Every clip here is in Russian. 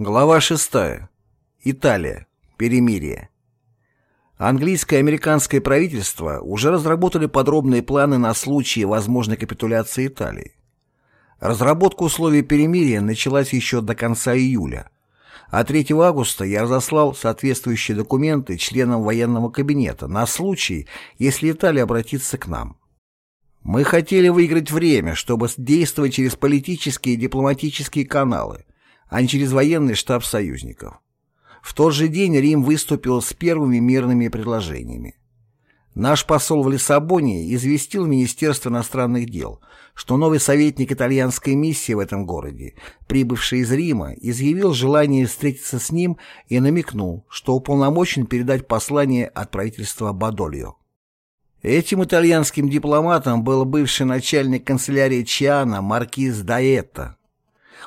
Глава 6. Италия. Перемирие. Английское и американское правительство уже разработали подробные планы на случай возможной капитуляции Италии. Разработка условий перемирия началась еще до конца июля, а 3 августа я разослал соответствующие документы членам военного кабинета на случай, если Италия обратится к нам. Мы хотели выиграть время, чтобы действовать через политические и дипломатические каналы – а не через военный штаб союзников. В тот же день Рим выступил с первыми мирными предложениями. Наш посол в Лиссабоне известил Министерство иностранных дел, что новый советник итальянской миссии в этом городе, прибывший из Рима, изъявил желание встретиться с ним и намекнул, что уполномочен передать послание от правительства Бадольо. Этим итальянским дипломатом был бывший начальник канцелярии Чиана маркиз Даэтта,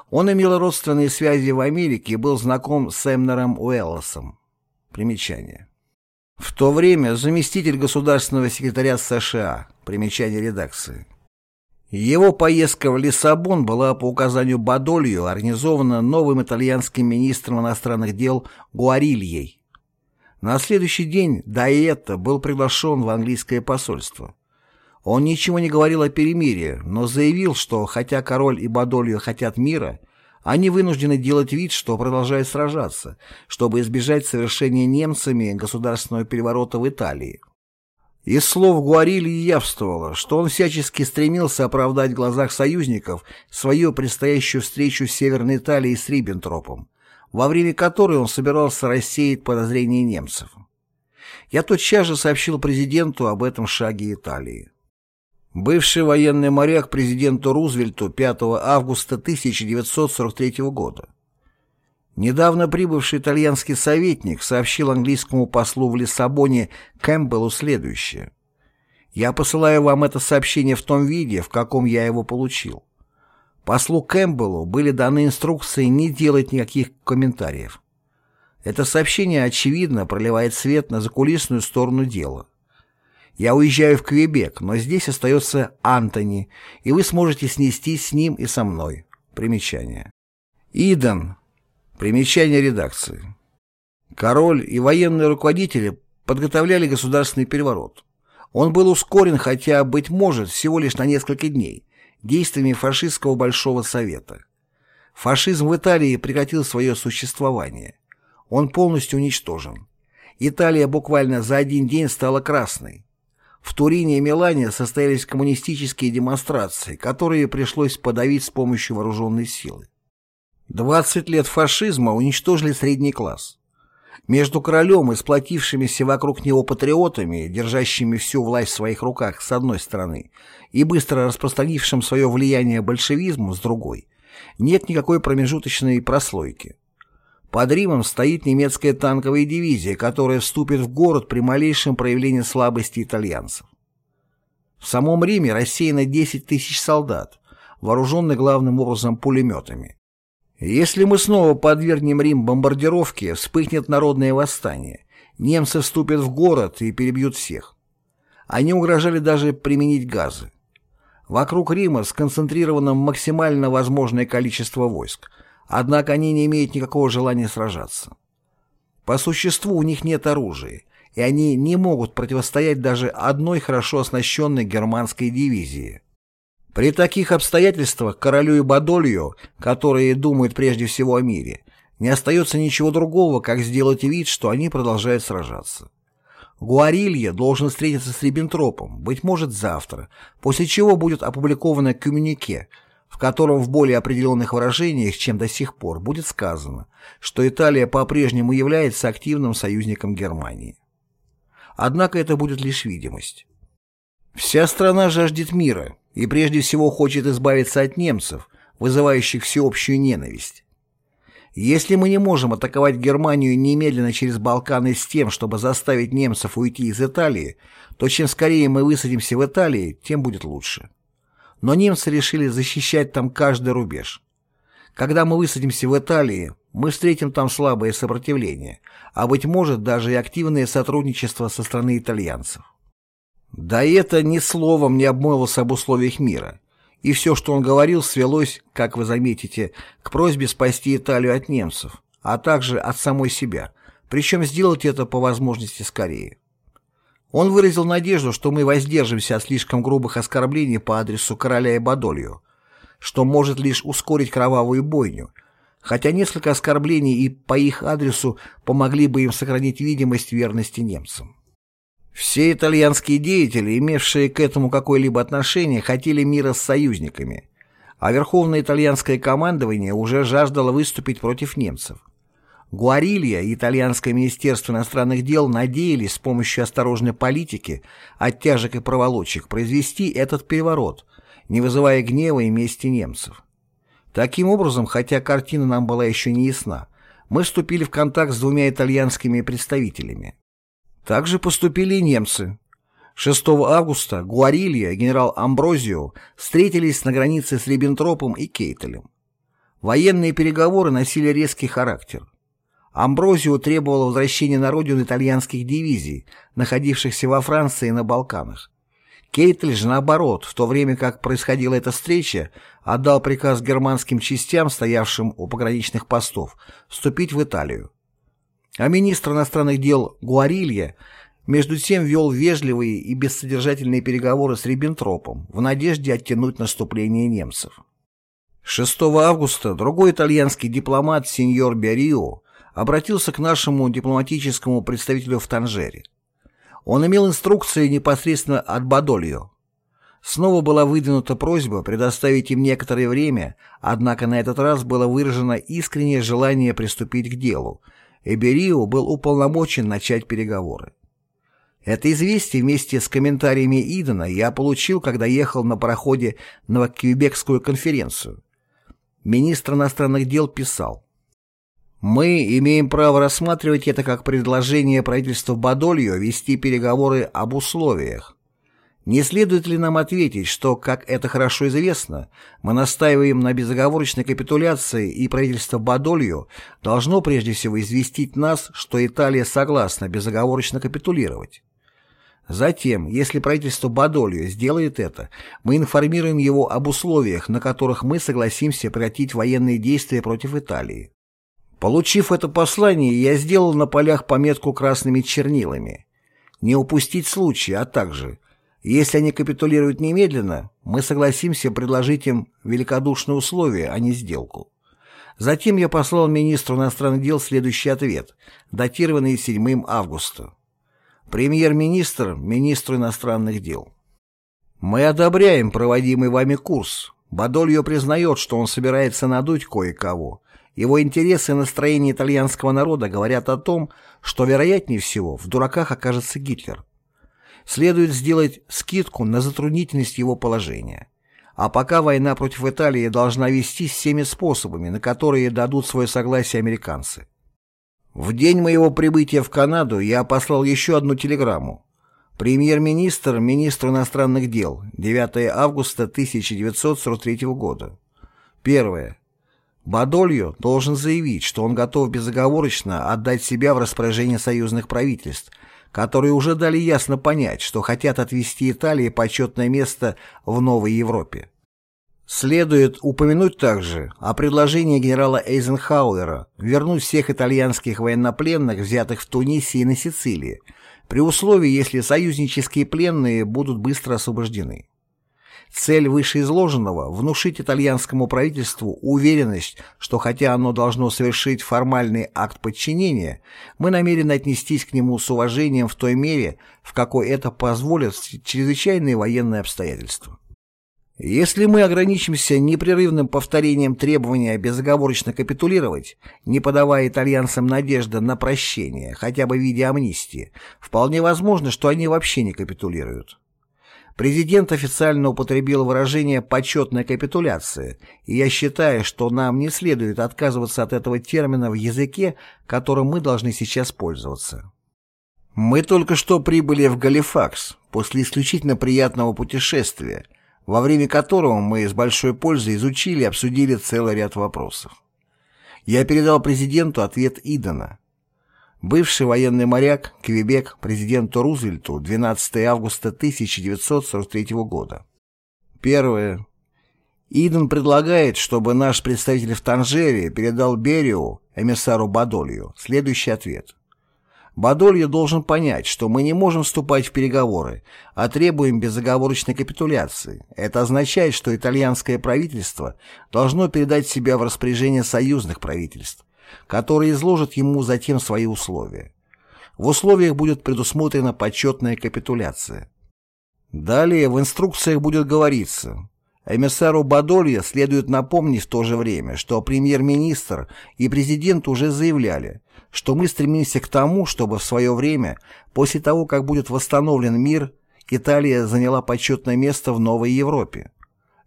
он имел родственные связи в Америке и был знаком с Эмнером Уэллосом. Примечание. В то время заместитель государственного секретаря США. Примечание редакции. Его поездка в Лиссабон была по указанию Бадолью организована новым итальянским министром иностранных дел Гуарильей. На следующий день Дайетто был приглашен в английское посольство. Он ничего не говорил о перемирии, но заявил, что хотя король и Бадолью хотят мира, они вынуждены делать вид, что продолжают сражаться, чтобы избежать совершения немцами государственного переворота в Италии. Из слов Гуарили явствовало, что он всячески стремился оправдать в глазах союзников свою предстоящую встречу с Северной Италией с Риббентропом, во время которой он собирался рассеять подозрения немцев. Я тотчас же сообщил президенту об этом шаге Италии. Бывший военный моряк президенту Рузвельту 5 августа 1943 года. Недавно прибывший итальянский советник сообщил английскому послу в Лиссабоне Кэмпбеллу следующее. «Я посылаю вам это сообщение в том виде, в каком я его получил. Послу Кэмпбеллу были даны инструкции не делать никаких комментариев. Это сообщение, очевидно, проливает свет на закулисную сторону дела. Я уезжаю в Квебек, но здесь остается Антони, и вы сможете снестись с ним и со мной. Примечание. Иден. Примечание редакции. Король и военные руководители подготовляли государственный переворот. Он был ускорен, хотя, быть может, всего лишь на несколько дней, действиями фашистского Большого Совета. Фашизм в Италии прекратил свое существование. Он полностью уничтожен. Италия буквально за один день стала красной. В Турине и Милане состоялись коммунистические демонстрации, которые пришлось подавить с помощью вооруженной силы. 20 лет фашизма уничтожили средний класс. Между королем и сплотившимися вокруг него патриотами, держащими всю власть в своих руках с одной стороны, и быстро распространившим свое влияние большевизму с другой, нет никакой промежуточной прослойки. Под Римом стоит немецкая танковая дивизия, которая вступит в город при малейшем проявлении слабости итальянцев. В самом Риме рассеяно 10 тысяч солдат, вооруженных главным образом пулеметами. Если мы снова подвергнем Рим бомбардировке, вспыхнет народное восстание. Немцы вступят в город и перебьют всех. Они угрожали даже применить газы. Вокруг Рима сконцентрировано максимально возможное количество войск – Однако они не имеют никакого желания сражаться. По существу у них нет оружия, и они не могут противостоять даже одной хорошо оснащенной германской дивизии. При таких обстоятельствах королю и Бадолью, которые думают прежде всего о мире, не остается ничего другого, как сделать вид, что они продолжают сражаться. Гуарилья должен встретиться с Риббентропом, быть может, завтра, после чего будет опубликовано коммюнике, в котором в более определенных выражениях, чем до сих пор, будет сказано, что Италия по-прежнему является активным союзником Германии. Однако это будет лишь видимость. Вся страна жаждет мира и прежде всего хочет избавиться от немцев, вызывающих всеобщую ненависть. Если мы не можем атаковать Германию немедленно через Балканы с тем, чтобы заставить немцев уйти из Италии, то чем скорее мы высадимся в Италии, тем будет лучше но немцы решили защищать там каждый рубеж. Когда мы высадимся в Италии, мы встретим там слабое сопротивление, а, быть может, даже и активное сотрудничество со стороны итальянцев. Да и это ни словом не обмолвился об условиях мира, и все, что он говорил, свелось, как вы заметите, к просьбе спасти Италию от немцев, а также от самой себя, причем сделать это по возможности скорее. Он выразил надежду, что мы воздержимся от слишком грубых оскорблений по адресу короля и Бадолью, что может лишь ускорить кровавую бойню, хотя несколько оскорблений и по их адресу помогли бы им сохранить видимость верности немцам. Все итальянские деятели, имевшие к этому какое-либо отношение, хотели мира с союзниками, а Верховное итальянское командование уже жаждало выступить против немцев. Гуарилья и итальянское министерство иностранных дел надеялись с помощью осторожной политики, оттяжек и проволочек произвести этот переворот, не вызывая гнева и мести немцев. Таким образом, хотя картина нам была еще не ясна, мы вступили в контакт с двумя итальянскими представителями. Также поступили и немцы. 6 августа Гуарилья и генерал Амброзио встретились на границе с Риббентропом и Кейтелем. Военные переговоры носили резкий характер. Амброзио требовал возвращения на родину итальянских дивизий, находившихся во Франции и на Балканах. Кейтель же, наоборот, в то время как происходила эта встреча, отдал приказ германским частям, стоявшим у пограничных постов, вступить в Италию. А министр иностранных дел Гуарилья между тем вел вежливые и бессодержательные переговоры с Риббентропом в надежде оттянуть наступление немцев. 6 августа другой итальянский дипломат сеньор Берио обратился к нашему дипломатическому представителю в Танжере. Он имел инструкции непосредственно от Бадольо. Снова была выдвинута просьба предоставить им некоторое время, однако на этот раз было выражено искреннее желание приступить к делу, Эберио был уполномочен начать переговоры. Это известие вместе с комментариями Идена я получил, когда ехал на пароходе на Квебекскую конференцию. Министр иностранных дел писал, «Мы имеем право рассматривать это как предложение правительства Бадольо вести переговоры об условиях, не следует ли нам ответить, что, как это хорошо известно, мы настаиваем на безоговорочной капитуляции и правительство Бадолью должно прежде всего известить нас, что Италия согласна безоговорочно капитулировать. Затем, если правительство Бадолью сделает это, мы информируем его об условиях, на которых мы согласимся прекратить военные действия против Италии. Получив это послание, я сделал на полях пометку красными чернилами. Не упустить случай, а также если они капитулируют немедленно, мы согласимся предложить им великодушные условия, а не сделку. Затем я послал министру иностранных дел следующий ответ, датированный 7 августа. Премьер-министр, министру иностранных дел. Мы одобряем проводимый вами курс. Бадольо признает, что он собирается надуть кое-кого. Его интересы и настроение итальянского народа говорят о том, что, вероятнее всего, в дураках окажется Гитлер следует сделать скидку на затруднительность его положения. А пока война против Италии должна вестись всеми способами, на которые дадут свое согласие американцы. В день моего прибытия в Канаду я послал еще одну телеграмму. Премьер-министр, министр иностранных дел, 9 августа 1943 года. Первое. Бадольо должен заявить, что он готов безоговорочно отдать себя в распоряжение союзных правительств – которые уже дали ясно понять, что хотят отвести Италии почетное место в новой Европе. Следует упомянуть также о предложении генерала Эйзенхауэра вернуть всех итальянских военнопленных, взятых в Тунисе и на Сицилии, при условии, если союзнические пленные будут быстро освобождены. Цель вышеизложенного – внушить итальянскому правительству уверенность, что хотя оно должно совершить формальный акт подчинения, мы намерены отнестись к нему с уважением в той мере, в какой это позволят чрезвычайные военные обстоятельства. Если мы ограничимся непрерывным повторением требования безоговорочно капитулировать, не подавая итальянцам надежды на прощение, хотя бы в виде амнистии, вполне возможно, что они вообще не капитулируют. Президент официально употребил выражение «почетная капитуляция», и я считаю, что нам не следует отказываться от этого термина в языке, которым мы должны сейчас пользоваться. Мы только что прибыли в Галифакс после исключительно приятного путешествия, во время которого мы с большой пользой изучили и обсудили целый ряд вопросов. Я передал президенту ответ Идена. Бывший военный моряк, Квебек, президенту Рузвельту 12 августа 1943 года. Первое. Иден предлагает, чтобы наш представитель в Танжере передал Бериу, эмиссару Бадолью, следующий ответ. Бадолья должен понять, что мы не можем вступать в переговоры, а требуем безоговорочной капитуляции. Это означает, что итальянское правительство должно передать себя в распоряжение союзных правительств, которые изложат ему затем свои условия. В условиях будет предусмотрена почетная капитуляция. Далее в инструкциях будет говориться, Эмиссару Бадолья следует напомнить в то же время, что премьер-министр и президент уже заявляли, что мы стремимся к тому, чтобы в свое время, после того, как будет восстановлен мир, Италия заняла почетное место в новой Европе.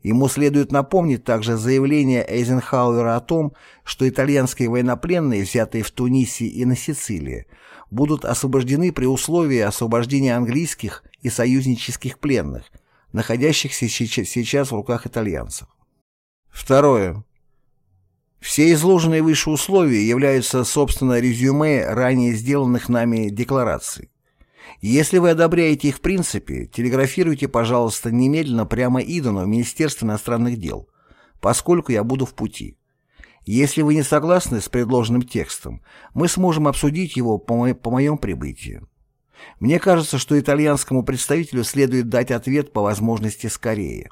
Ему следует напомнить также заявление Эйзенхауэра о том, что итальянские военнопленные, взятые в Тунисе и на Сицилии, будут освобождены при условии освобождения английских и союзнических пленных, находящихся сейчас в руках итальянцев. Второе. Все изложенные выше условия являются, собственно, резюме ранее сделанных нами деклараций. Если вы одобряете их в принципе, телеграфируйте, пожалуйста, немедленно прямо Идану в Министерство иностранных дел, поскольку я буду в пути. Если вы не согласны с предложенным текстом, мы сможем обсудить его по, мо по моем прибытии. Мне кажется, что итальянскому представителю следует дать ответ по возможности скорее.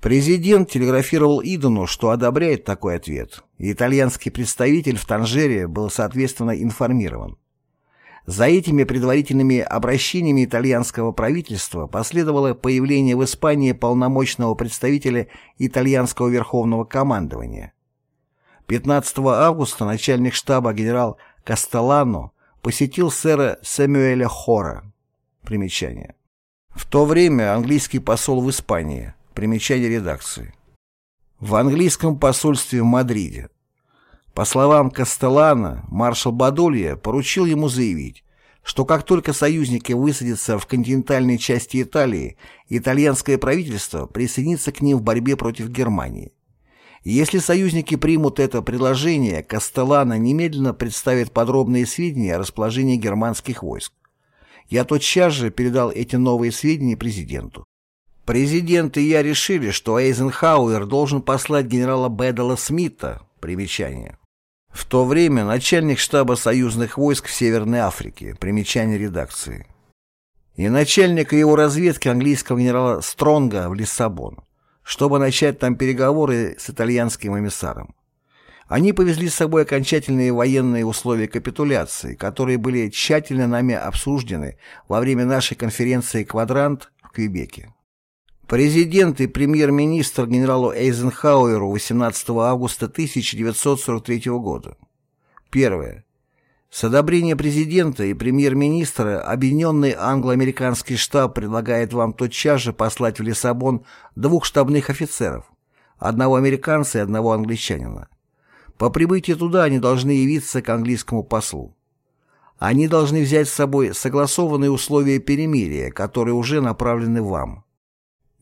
Президент телеграфировал Идону, что одобряет такой ответ, итальянский представитель в Танжере был соответственно информирован. За этими предварительными обращениями итальянского правительства последовало появление в Испании полномочного представителя итальянского верховного командования. 15 августа начальник штаба генерал Кастеллано посетил сэра Сэмюэля Хора. Примечание. В то время английский посол в Испании. Примечание редакции. В английском посольстве в Мадриде. По словам Кастеллана, маршал Бадолья поручил ему заявить, что как только союзники высадятся в континентальной части Италии, итальянское правительство присоединится к ним в борьбе против Германии. Если союзники примут это предложение, Кастеллано немедленно представит подробные сведения о расположении германских войск. Я тотчас же передал эти новые сведения президенту. Президент и я решили, что Эйзенхауэр должен послать генерала Бэддала Смита, примечание. В то время начальник штаба союзных войск в Северной Африке, примечание редакции. И начальника его разведки английского генерала Стронга в Лиссабон чтобы начать там переговоры с итальянским эмиссаром. Они повезли с собой окончательные военные условия капитуляции, которые были тщательно нами обсуждены во время нашей конференции «Квадрант» в Квебеке. Президент и премьер-министр генералу Эйзенхауэру 18 августа 1943 года. Первое. С одобрения президента и премьер-министра Объединенный англо-американский штаб предлагает вам тотчас же послать в Лиссабон двух штабных офицеров, одного американца и одного англичанина. По прибытии туда они должны явиться к английскому послу. Они должны взять с собой согласованные условия перемирия, которые уже направлены вам.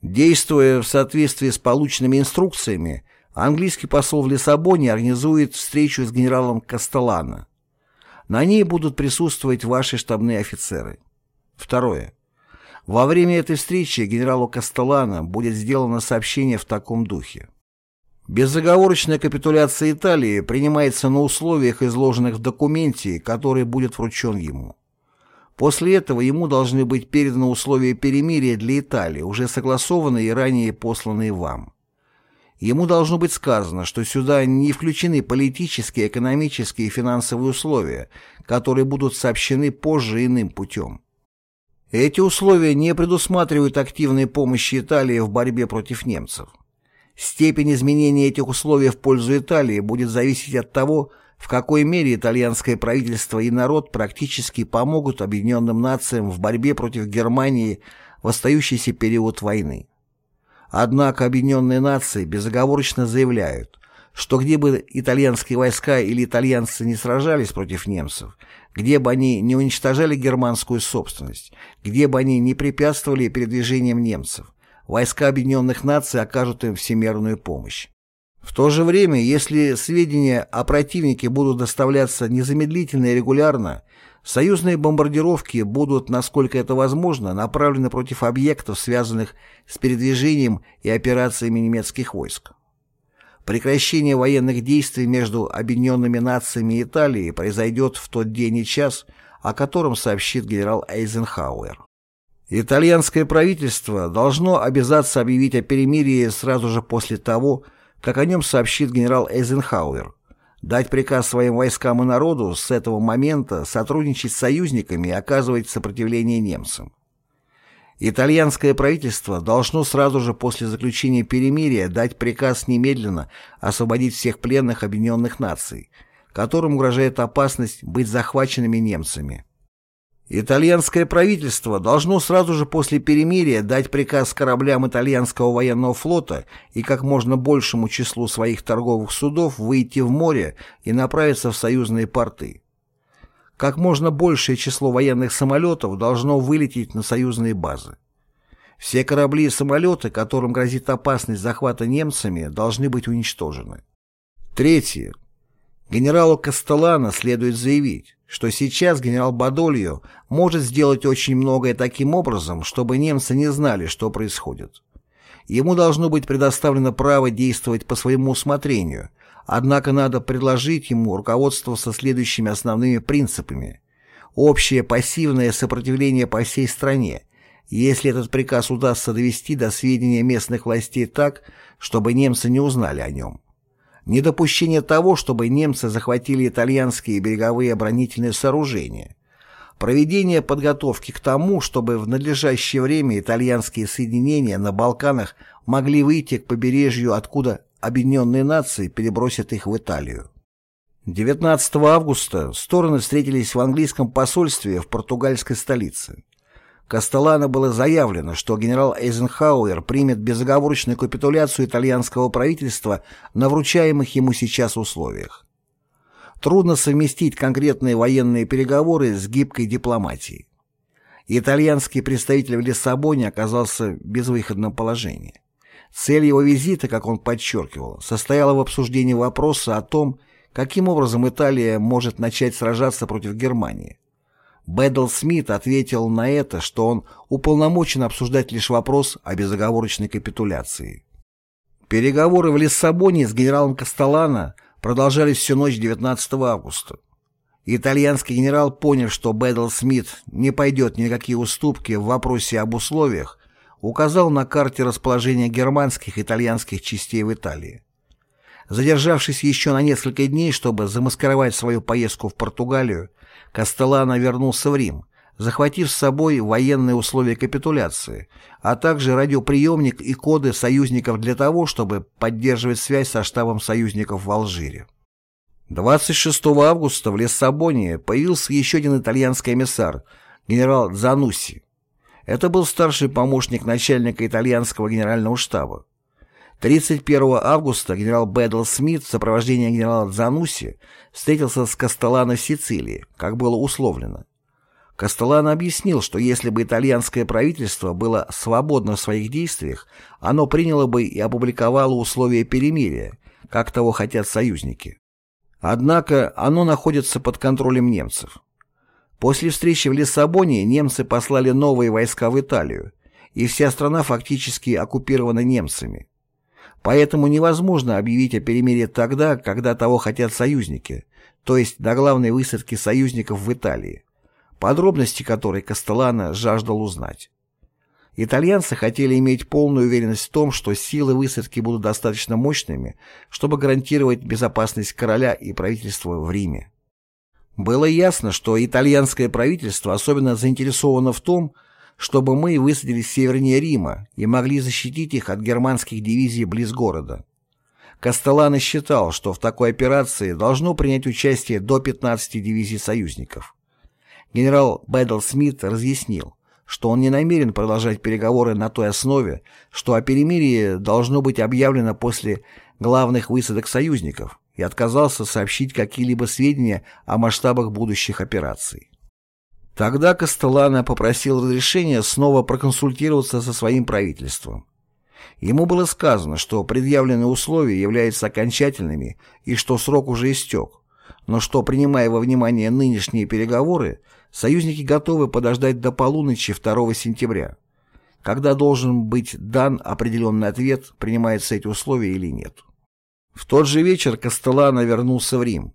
Действуя в соответствии с полученными инструкциями, английский посол в Лиссабоне организует встречу с генералом Кастеллано. На ней будут присутствовать ваши штабные офицеры. Второе. Во время этой встречи генералу Кастеллано будет сделано сообщение в таком духе. Безоговорочная капитуляция Италии принимается на условиях, изложенных в документе, который будет вручен ему. После этого ему должны быть переданы условия перемирия для Италии, уже согласованные и ранее посланные вам. Ему должно быть сказано, что сюда не включены политические, экономические и финансовые условия, которые будут сообщены позже иным путем. Эти условия не предусматривают активной помощи Италии в борьбе против немцев. Степень изменения этих условий в пользу Италии будет зависеть от того, в какой мере итальянское правительство и народ практически помогут объединенным нациям в борьбе против Германии в остающийся период войны. Однако Объединенные Нации безоговорочно заявляют, что где бы итальянские войска или итальянцы не сражались против немцев, где бы они не уничтожали германскую собственность, где бы они не препятствовали передвижениям немцев, войска Объединенных Наций окажут им всемирную помощь. В то же время, если сведения о противнике будут доставляться незамедлительно и регулярно, Союзные бомбардировки будут, насколько это возможно, направлены против объектов, связанных с передвижением и операциями немецких войск. Прекращение военных действий между Объединенными Нациями и Италией произойдет в тот день и час, о котором сообщит генерал Эйзенхауэр. Итальянское правительство должно обязаться объявить о перемирии сразу же после того, о нем сообщит генерал Эйзенхауэр, дать приказ своим войскам и народу с этого момента сотрудничать с союзниками и оказывать сопротивление немцам. Итальянское правительство должно сразу же после заключения перемирия дать приказ немедленно освободить всех пленных объединенных наций, которым угрожает опасность быть захваченными немцами. Итальянское правительство должно сразу же после перемирия дать приказ кораблям итальянского военного флота и как можно большему числу своих торговых судов выйти в море и направиться в союзные порты. Как можно большее число военных самолетов должно вылететь на союзные базы. Все корабли и самолеты, которым грозит опасность захвата немцами, должны быть уничтожены. Третье. Генералу Кастеллано следует заявить, что сейчас генерал Бадольо может сделать очень многое таким образом, чтобы немцы не знали, что происходит. Ему должно быть предоставлено право действовать по своему усмотрению, однако надо предложить ему руководство со следующими основными принципами. Общее пассивное сопротивление по всей стране, если этот приказ удастся довести до сведения местных властей так, чтобы немцы не узнали о нем недопущение того, чтобы немцы захватили итальянские береговые оборонительные сооружения, проведение подготовки к тому, чтобы в надлежащее время итальянские соединения на Балканах могли выйти к побережью, откуда Объединенные Нации перебросят их в Италию. 19 августа стороны встретились в английском посольстве в португальской столице. Кастеллано было заявлено, что генерал Эйзенхауэр примет безоговорочную капитуляцию итальянского правительства на вручаемых ему сейчас условиях. Трудно совместить конкретные военные переговоры с гибкой дипломатией. Итальянский представитель в Лиссабоне оказался в безвыходном положении. Цель его визита, как он подчеркивал, состояла в обсуждении вопроса о том, каким образом Италия может начать сражаться против Германии. Бэддл Смит ответил на это, что он уполномочен обсуждать лишь вопрос о безоговорочной капитуляции. Переговоры в Лиссабоне с генералом Кастеллано продолжались всю ночь 19 августа. Итальянский генерал, понял, что Бэддл Смит не пойдет ни на какие уступки в вопросе об условиях, указал на карте расположение германских и итальянских частей в Италии. Задержавшись еще на несколько дней, чтобы замаскировать свою поездку в Португалию, Кастеллано вернулся в Рим, захватив с собой военные условия капитуляции, а также радиоприемник и коды союзников для того, чтобы поддерживать связь со штабом союзников в Алжире. 26 августа в Лиссабоне появился еще один итальянский эмиссар, генерал Занусси. Это был старший помощник начальника итальянского генерального штаба. 31 августа генерал Бэдл Смит в сопровождении генерала Зануси встретился с Кастеллано в Сицилии, как было условлено. Кастеллано объяснил, что если бы итальянское правительство было свободно в своих действиях, оно приняло бы и опубликовало условия перемирия, как того хотят союзники. Однако оно находится под контролем немцев. После встречи в Лиссабоне немцы послали новые войска в Италию, и вся страна фактически оккупирована немцами. Поэтому невозможно объявить о перемирии тогда, когда того хотят союзники, то есть до главной высадки союзников в Италии, подробности которой Кастеллано жаждал узнать. Итальянцы хотели иметь полную уверенность в том, что силы высадки будут достаточно мощными, чтобы гарантировать безопасность короля и правительства в Риме. Было ясно, что итальянское правительство особенно заинтересовано в том, чтобы мы высадились севернее Рима и могли защитить их от германских дивизий близ города. Кастеллано считал, что в такой операции должно принять участие до 15 дивизий союзников. Генерал Бэддл Смит разъяснил, что он не намерен продолжать переговоры на той основе, что о перемирии должно быть объявлено после главных высадок союзников, и отказался сообщить какие-либо сведения о масштабах будущих операций. Тогда Кастеллано попросил разрешения снова проконсультироваться со своим правительством. Ему было сказано, что предъявленные условия являются окончательными и что срок уже истек, но что, принимая во внимание нынешние переговоры, союзники готовы подождать до полуночи 2 сентября, когда должен быть дан определенный ответ, принимаются эти условия или нет. В тот же вечер Кастеллано вернулся в Рим.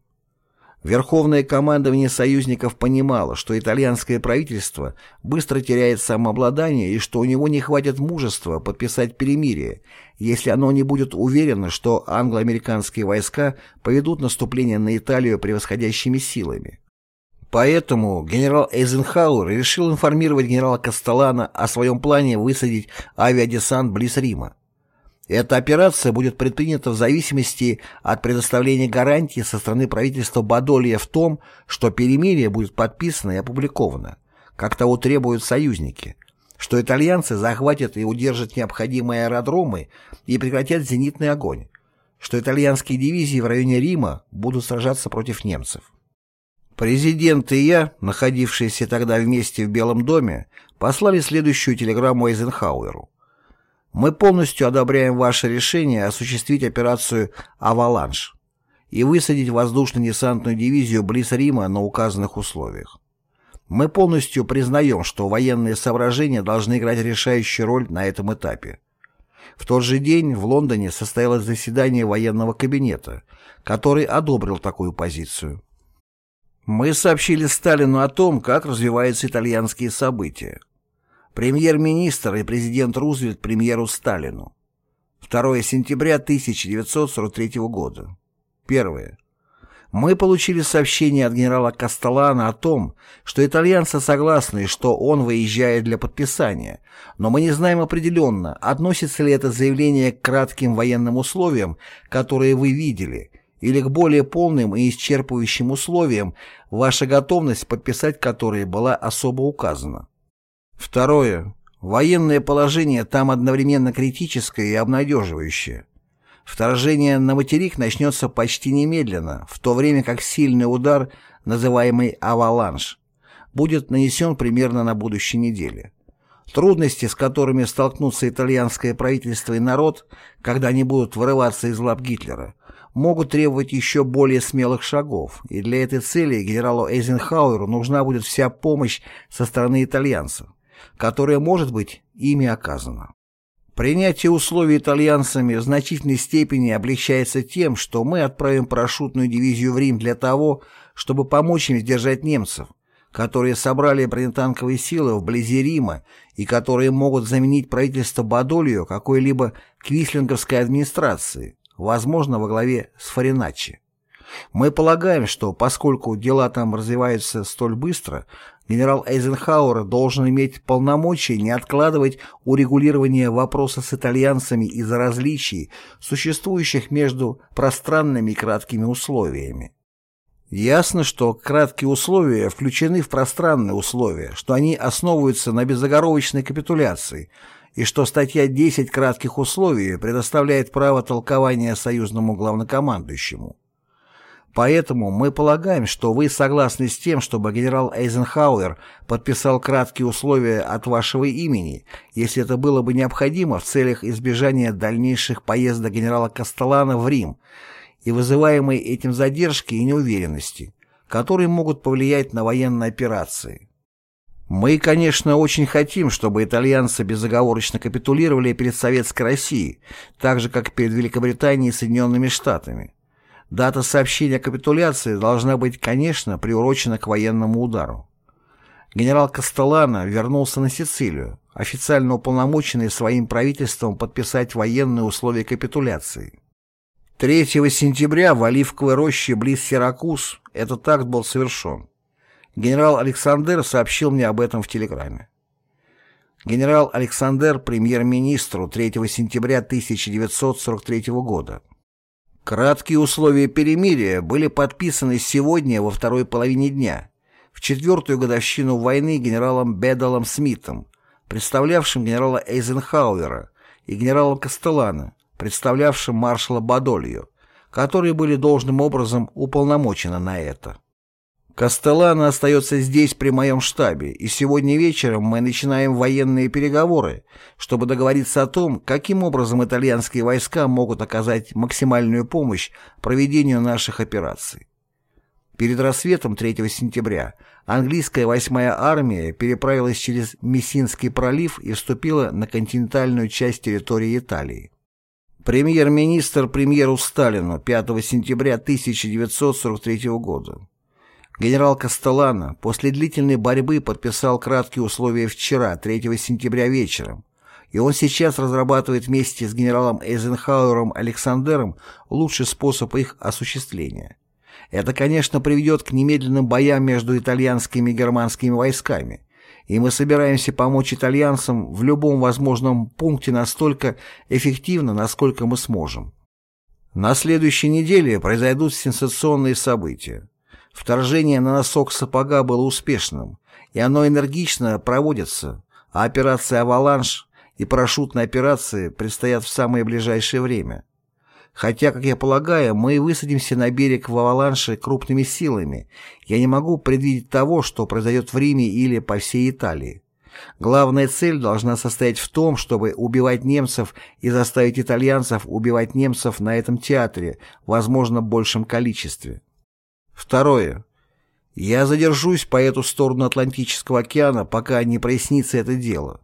Верховное командование союзников понимало, что итальянское правительство быстро теряет самообладание и что у него не хватит мужества подписать перемирие, если оно не будет уверено, что англо-американские войска поведут наступление на Италию превосходящими силами. Поэтому генерал Эйзенхауэр решил информировать генерала Кастеллана о своем плане высадить авиадесант близ Рима. Эта операция будет предпринята в зависимости от предоставления гарантии со стороны правительства Бадолия в том, что перемирие будет подписано и опубликовано, как того требуют союзники, что итальянцы захватят и удержат необходимые аэродромы и прекратят зенитный огонь, что итальянские дивизии в районе Рима будут сражаться против немцев. Президент и я, находившиеся тогда вместе в Белом доме, послали следующую телеграмму Эйзенхауэру. Мы полностью одобряем ваше решение осуществить операцию «Аваланш» и высадить воздушно-десантную дивизию близ Рима на указанных условиях. Мы полностью признаем, что военные соображения должны играть решающую роль на этом этапе. В тот же день в Лондоне состоялось заседание военного кабинета, который одобрил такую позицию. Мы сообщили Сталину о том, как развиваются итальянские события. Премьер-министр и президент Рузвельт премьеру Сталину. 2 сентября 1943 года. Первое. Мы получили сообщение от генерала Кастеллана о том, что итальянцы согласны, что он выезжает для подписания, но мы не знаем определенно, относится ли это заявление к кратким военным условиям, которые вы видели, или к более полным и исчерпывающим условиям, ваша готовность подписать которые была особо указана. Второе. Военное положение там одновременно критическое и обнадеживающее. Вторжение на материк начнется почти немедленно, в то время как сильный удар, называемый «аваланш», будет нанесен примерно на будущей неделе. Трудности, с которыми столкнутся итальянское правительство и народ, когда они будут вырываться из лап Гитлера, могут требовать еще более смелых шагов, и для этой цели генералу Эйзенхауэру нужна будет вся помощь со стороны итальянцев которое может быть ими оказано. Принятие условий итальянцами в значительной степени облегчается тем, что мы отправим парашютную дивизию в Рим для того, чтобы помочь им сдержать немцев, которые собрали бронетанковые силы вблизи Рима и которые могут заменить правительство Бадолью какой-либо квислинговской администрации, возможно, во главе с Фариначчи. Мы полагаем, что поскольку дела там развиваются столь быстро, генерал Эйзенхауэр должен иметь полномочия не откладывать урегулирование вопроса с итальянцами из-за различий, существующих между пространными и краткими условиями. Ясно, что краткие условия включены в пространные условия, что они основываются на безоговорочной капитуляции, и что статья 10 кратких условий предоставляет право толкования союзному главнокомандующему. Поэтому мы полагаем, что вы согласны с тем, чтобы генерал Эйзенхауэр подписал краткие условия от вашего имени, если это было бы необходимо в целях избежания дальнейших поездок генерала Кастеллана в Рим и вызываемой этим задержки и неуверенности, которые могут повлиять на военные операции. Мы, конечно, очень хотим, чтобы итальянцы безоговорочно капитулировали перед Советской Россией, так же, как перед Великобританией и Соединенными Штатами. Дата сообщения о капитуляции должна быть, конечно, приурочена к военному удару. Генерал Кастеллано вернулся на Сицилию, официально уполномоченный своим правительством подписать военные условия капитуляции. 3 сентября в Оливковой роще близ Сиракуз этот акт был совершен. Генерал Александр сообщил мне об этом в телеграмме. Генерал Александр премьер-министру 3 сентября 1943 года. Краткие условия перемирия были подписаны сегодня во второй половине дня, в четвертую годовщину войны генералом Бедалом Смитом, представлявшим генерала Эйзенхауэра, и генералом Кастеллано, представлявшим маршала Бадолью, которые были должным образом уполномочены на это. Кастеллано остается здесь при моем штабе, и сегодня вечером мы начинаем военные переговоры, чтобы договориться о том, каким образом итальянские войска могут оказать максимальную помощь проведению наших операций. Перед рассветом 3 сентября английская 8-я армия переправилась через Мессинский пролив и вступила на континентальную часть территории Италии. Премьер-министр премьеру Сталину 5 сентября 1943 года. Генерал Кастеллано после длительной борьбы подписал краткие условия вчера, 3 сентября вечером, и он сейчас разрабатывает вместе с генералом Эйзенхауэром Александером лучший способ их осуществления. Это, конечно, приведет к немедленным боям между итальянскими и германскими войсками, и мы собираемся помочь итальянцам в любом возможном пункте настолько эффективно, насколько мы сможем. На следующей неделе произойдут сенсационные события. Вторжение на носок сапога было успешным, и оно энергично проводится, а операция «Аваланш» и парашютные операции предстоят в самое ближайшее время. Хотя, как я полагаю, мы высадимся на берег в Аваланше крупными силами, я не могу предвидеть того, что произойдет в Риме или по всей Италии. Главная цель должна состоять в том, чтобы убивать немцев и заставить итальянцев убивать немцев на этом театре, возможно, в большем количестве. Второе. Я задержусь по эту сторону Атлантического океана, пока не прояснится это дело.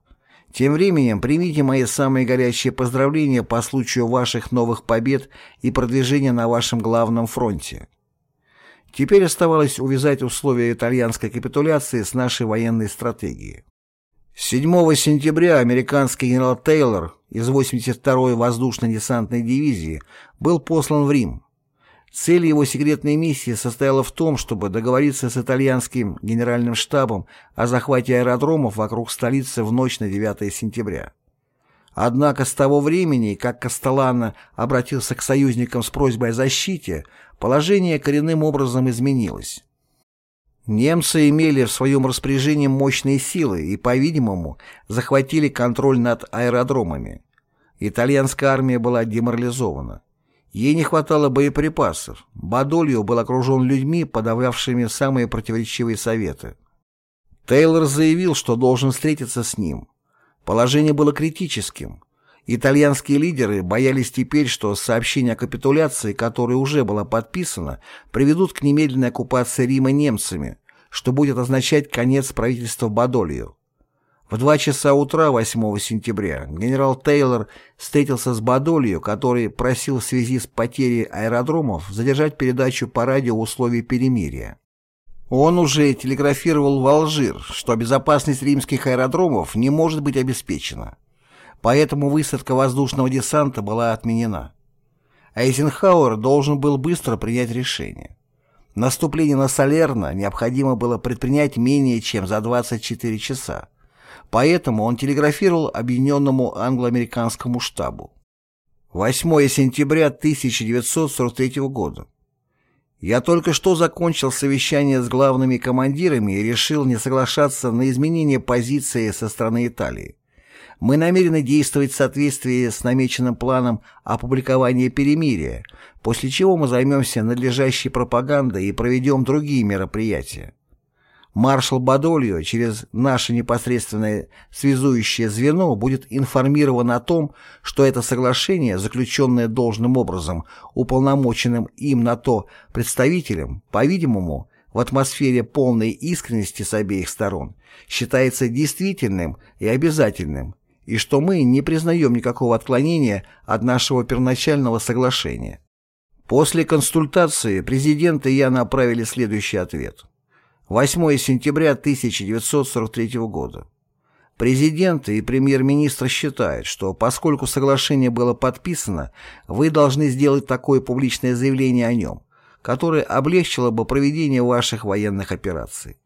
Тем временем примите мои самые горячие поздравления по случаю ваших новых побед и продвижения на вашем главном фронте. Теперь оставалось увязать условия итальянской капитуляции с нашей военной стратегией. 7 сентября американский генерал Тейлор из 82-й воздушно-десантной дивизии был послан в Рим, Цель его секретной миссии состояла в том, чтобы договориться с итальянским генеральным штабом о захвате аэродромов вокруг столицы в ночь на 9 сентября. Однако с того времени, как Кастеллано обратился к союзникам с просьбой о защите, положение коренным образом изменилось. Немцы имели в своем распоряжении мощные силы и, по-видимому, захватили контроль над аэродромами. Итальянская армия была деморализована. Ей не хватало боеприпасов. Бадолью был окружен людьми, подавлявшими самые противоречивые советы. Тейлор заявил, что должен встретиться с ним. Положение было критическим. Итальянские лидеры боялись теперь, что сообщение о капитуляции, которое уже было подписано, приведут к немедленной оккупации Рима немцами, что будет означать конец правительства Бадолью. В два часа утра 8 сентября генерал Тейлор встретился с Бадолью, который просил в связи с потерей аэродромов задержать передачу по радио условий перемирия. Он уже телеграфировал в Алжир, что безопасность римских аэродромов не может быть обеспечена. Поэтому высадка воздушного десанта была отменена. Айзенхауэр должен был быстро принять решение. Наступление на Салерно необходимо было предпринять менее чем за 24 часа. Поэтому он телеграфировал Объединенному англо-американскому штабу. 8 сентября 1943 года. Я только что закончил совещание с главными командирами и решил не соглашаться на изменение позиции со стороны Италии. Мы намерены действовать в соответствии с намеченным планом опубликования перемирия, после чего мы займемся надлежащей пропагандой и проведем другие мероприятия. Маршал Бадольо через наше непосредственное связующее звено будет информирован о том, что это соглашение, заключенное должным образом уполномоченным им на то представителем, по-видимому, в атмосфере полной искренности с обеих сторон, считается действительным и обязательным, и что мы не признаем никакого отклонения от нашего первоначального соглашения. После консультации президент и я направили следующий ответ – 8 сентября 1943 года. Президент и премьер-министр считают, что поскольку соглашение было подписано, вы должны сделать такое публичное заявление о нем, которое облегчило бы проведение ваших военных операций.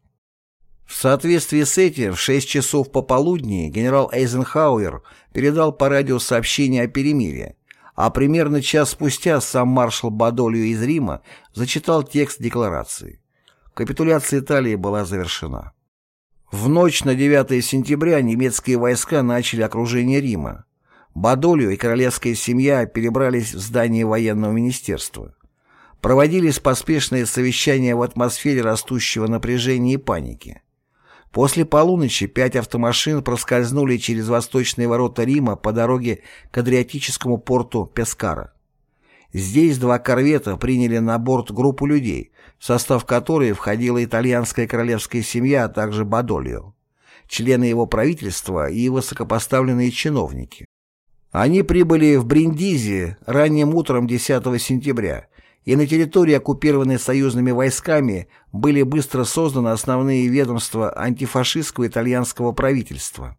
В соответствии с этим в 6 часов пополудни генерал Эйзенхауэр передал по радио сообщение о перемирии, а примерно час спустя сам маршал Бадолью из Рима зачитал текст декларации. Капитуляция Италии была завершена. В ночь на 9 сентября немецкие войска начали окружение Рима. Бадолью и королевская семья перебрались в здание военного министерства. Проводились поспешные совещания в атмосфере растущего напряжения и паники. После полуночи пять автомашин проскользнули через восточные ворота Рима по дороге к Адриатическому порту Пескара. Здесь два корвета приняли на борт группу людей, в состав которой входила итальянская королевская семья, а также Бадолио, члены его правительства и высокопоставленные чиновники. Они прибыли в Бриндизи ранним утром 10 сентября, и на территории, оккупированной союзными войсками, были быстро созданы основные ведомства антифашистского итальянского правительства.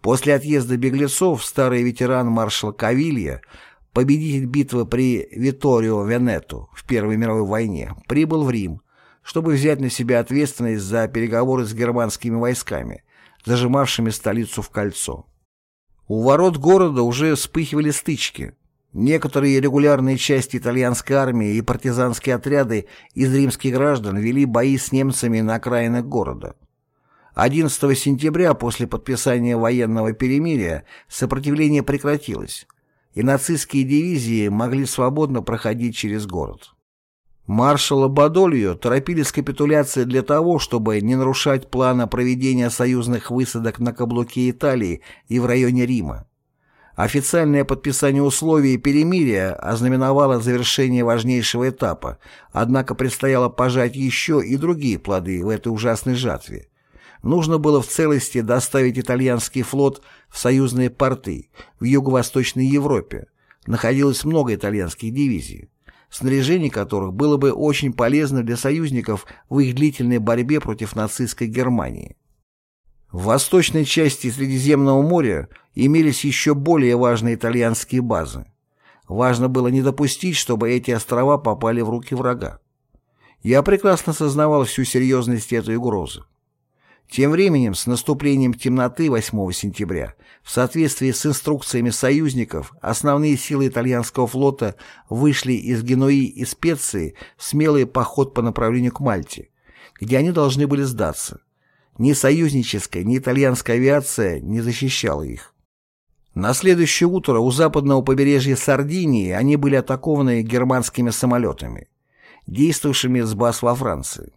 После отъезда беглецов старый ветеран маршал Кавилья, победитель битвы при Виторио Венету в Первой мировой войне, прибыл в Рим, чтобы взять на себя ответственность за переговоры с германскими войсками, зажимавшими столицу в кольцо. У ворот города уже вспыхивали стычки. Некоторые регулярные части итальянской армии и партизанские отряды из римских граждан вели бои с немцами на окраинах города. 11 сентября после подписания военного перемирия сопротивление прекратилось, и нацистские дивизии могли свободно проходить через город. Маршала Бадолью торопили с капитуляцией для того, чтобы не нарушать плана проведения союзных высадок на каблуке Италии и в районе Рима. Официальное подписание условий перемирия ознаменовало завершение важнейшего этапа, однако предстояло пожать еще и другие плоды в этой ужасной жатве. Нужно было в целости доставить итальянский флот в союзные порты в Юго-Восточной Европе. Находилось много итальянских дивизий, снаряжение которых было бы очень полезно для союзников в их длительной борьбе против нацистской Германии. В восточной части Средиземного моря имелись еще более важные итальянские базы. Важно было не допустить, чтобы эти острова попали в руки врага. Я прекрасно сознавал всю серьезность этой угрозы. Тем временем, с наступлением темноты 8 сентября, в соответствии с инструкциями союзников, основные силы итальянского флота вышли из Генуи и Специи в смелый поход по направлению к Мальте, где они должны были сдаться. Ни союзническая, ни итальянская авиация не защищала их. На следующее утро у западного побережья Сардинии они были атакованы германскими самолетами, действовавшими с баз во Франции.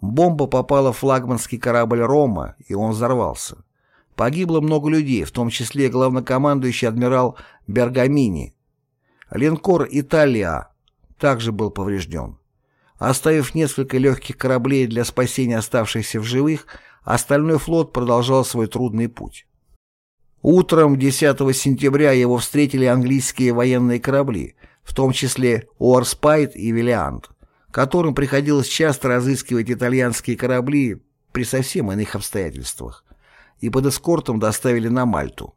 Бомба попала в флагманский корабль «Рома», и он взорвался. Погибло много людей, в том числе главнокомандующий адмирал Бергамини. Линкор «Италия» также был поврежден. Оставив несколько легких кораблей для спасения оставшихся в живых, остальной флот продолжал свой трудный путь. Утром 10 сентября его встретили английские военные корабли, в том числе Уорспайт и Виллиант, которым приходилось часто разыскивать итальянские корабли при совсем иных обстоятельствах, и под эскортом доставили на Мальту.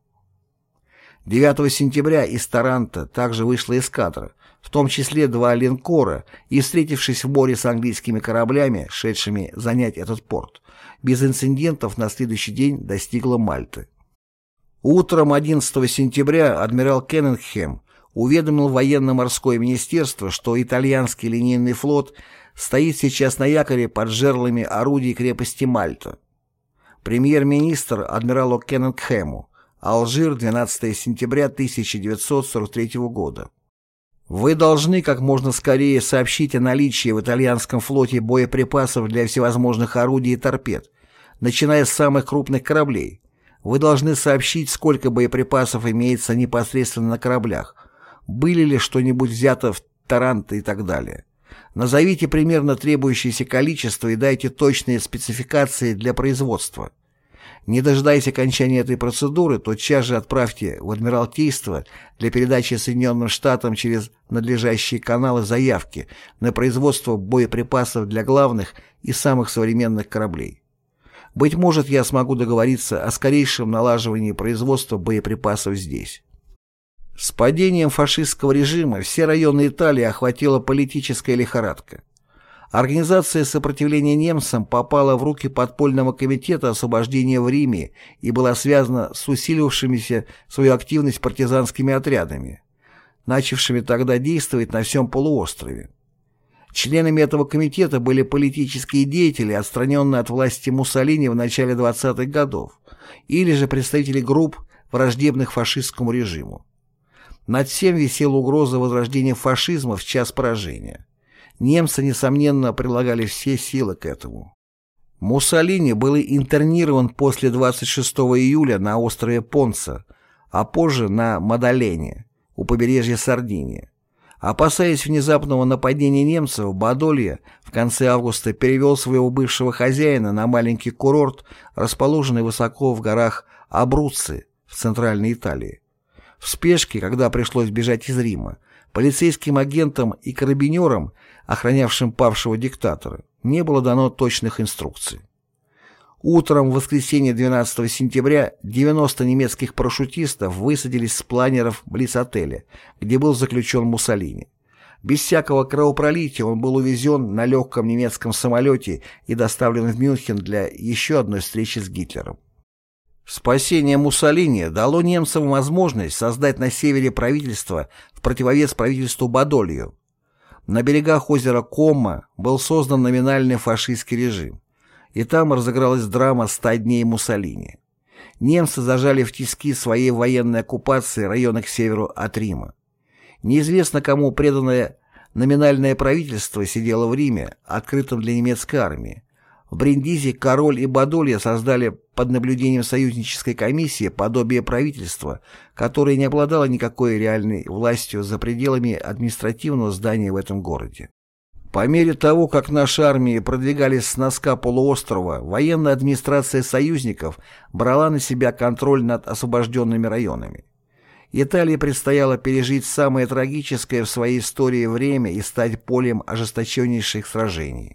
9 сентября из Таранта также вышла эскадра, в том числе два линкора, и, встретившись в море с английскими кораблями, шедшими занять этот порт, без инцидентов на следующий день достигла Мальты. Утром 11 сентября адмирал Кеннингем уведомил военно-морское министерство, что итальянский линейный флот стоит сейчас на якоре под жерлами орудий крепости Мальта. Премьер-министр адмиралу Кеннингему Алжир, 12 сентября 1943 года. Вы должны как можно скорее сообщить о наличии в итальянском флоте боеприпасов для всевозможных орудий и торпед, начиная с самых крупных кораблей. Вы должны сообщить, сколько боеприпасов имеется непосредственно на кораблях, были ли что-нибудь взято в Таранты и так далее. Назовите примерно требующееся количество и дайте точные спецификации для производства. Не дожидаясь окончания этой процедуры, тотчас же отправьте в Адмиралтейство для передачи Соединенным Штатам через надлежащие каналы заявки на производство боеприпасов для главных и самых современных кораблей. Быть может, я смогу договориться о скорейшем налаживании производства боеприпасов здесь. С падением фашистского режима все районы Италии охватила политическая лихорадка. Организация сопротивления немцам попала в руки подпольного комитета освобождения в Риме и была связана с усилившимися свою активность партизанскими отрядами, начавшими тогда действовать на всем полуострове. Членами этого комитета были политические деятели, отстраненные от власти Муссолини в начале 20-х годов, или же представители групп, враждебных фашистскому режиму. Над всем висела угроза возрождения фашизма в час поражения. Немцы, несомненно, прилагали все силы к этому. Муссолини был интернирован после 26 июля на острове Понца, а позже на Мадалене, у побережья Сардинии. Опасаясь внезапного нападения немцев, Бадолья в конце августа перевел своего бывшего хозяина на маленький курорт, расположенный высоко в горах Абруцци в Центральной Италии. В спешке, когда пришлось бежать из Рима, полицейским агентам и карабинерам, охранявшим павшего диктатора, не было дано точных инструкций. Утром в воскресенье 12 сентября 90 немецких парашютистов высадились с планеров близ отеля, где был заключен Муссолини. Без всякого кровопролития он был увезен на легком немецком самолете и доставлен в Мюнхен для еще одной встречи с Гитлером. Спасение Муссолини дало немцам возможность создать на севере правительство в противовес правительству Бадолью. На берегах озера Комма был создан номинальный фашистский режим и там разыгралась драма «Ста дней Муссолини». Немцы зажали в тиски своей военной оккупации района к северу от Рима. Неизвестно, кому преданное номинальное правительство сидело в Риме, открытом для немецкой армии. В Бриндизе король и Бадолья создали под наблюдением союзнической комиссии подобие правительства, которое не обладало никакой реальной властью за пределами административного здания в этом городе. По мере того, как наши армии продвигались с носка полуострова, военная администрация союзников брала на себя контроль над освобожденными районами. Италии предстояло пережить самое трагическое в своей истории время и стать полем ожесточеннейших сражений.